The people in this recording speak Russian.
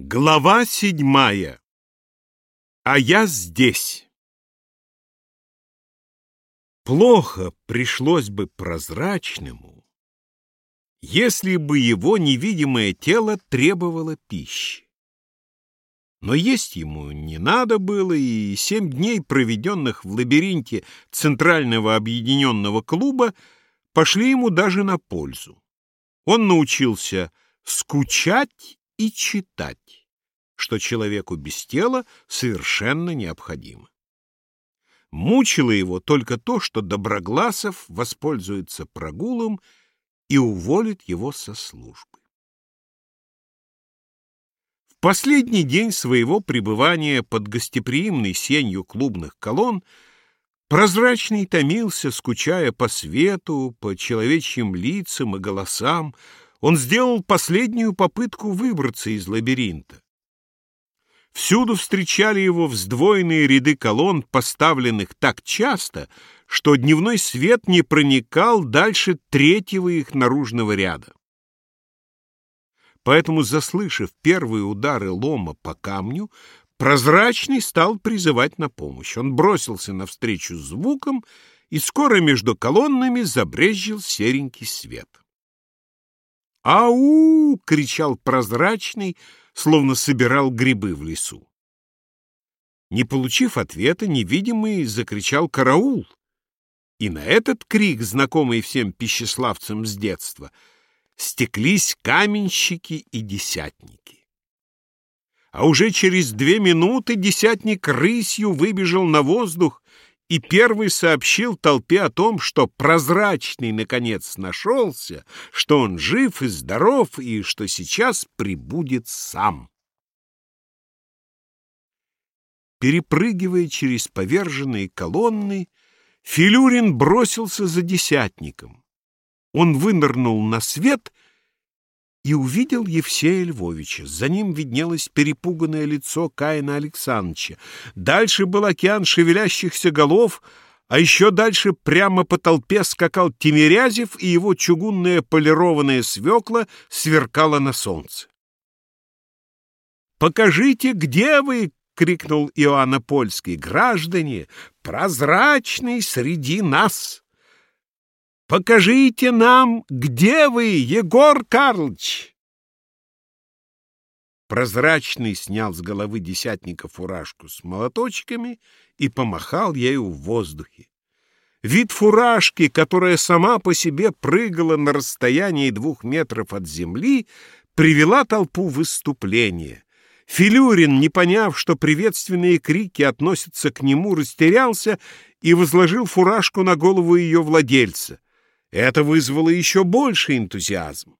Глава седьмая. А я здесь. Плохо пришлось бы прозрачному, если бы его невидимое тело требовало пищи. Но есть ему не надо было, и семь дней, проведенных в лабиринте Центрального объединенного клуба, пошли ему даже на пользу. Он научился скучать и читать, что человеку без тела совершенно необходимо. Мучило его только то, что Доброгласов воспользуется прогулом и уволит его со службы. В последний день своего пребывания под гостеприимной сенью клубных колонн Прозрачный томился, скучая по свету, по человечьим лицам и голосам, он сделал последнюю попытку выбраться из лабиринта. Всюду встречали его вздвоенные ряды колонн, поставленных так часто, что дневной свет не проникал дальше третьего их наружного ряда. Поэтому, заслышав первые удары лома по камню, прозрачный стал призывать на помощь. Он бросился навстречу звукам, и скоро между колоннами забрезжил серенький свет. «Ау!» — кричал прозрачный, словно собирал грибы в лесу. Не получив ответа, невидимый закричал «Караул!» И на этот крик, знакомый всем пищеславцам с детства, стеклись каменщики и десятники. А уже через две минуты десятник рысью выбежал на воздух и первый сообщил толпе о том, что прозрачный наконец нашелся, что он жив и здоров, и что сейчас прибудет сам. Перепрыгивая через поверженные колонны, Филюрин бросился за десятником. Он вынырнул на свет — и увидел Евсея Львовича. За ним виднелось перепуганное лицо Каина Александровича. Дальше был океан шевелящихся голов, а еще дальше прямо по толпе скакал Тимирязев, и его чугунная полированная свекла сверкала на солнце. «Покажите, где вы!» — крикнул Иоанна Польский. «Граждане, прозрачный среди нас!» Покажите нам, где вы, Егор Карлович!» Прозрачный снял с головы десятника фуражку с молоточками и помахал ею в воздухе. Вид фуражки, которая сама по себе прыгала на расстоянии двух метров от земли, привела толпу в выступление. Филюрин, не поняв, что приветственные крики относятся к нему, растерялся и возложил фуражку на голову ее владельца. Это вызвало еще больше энтузиазм.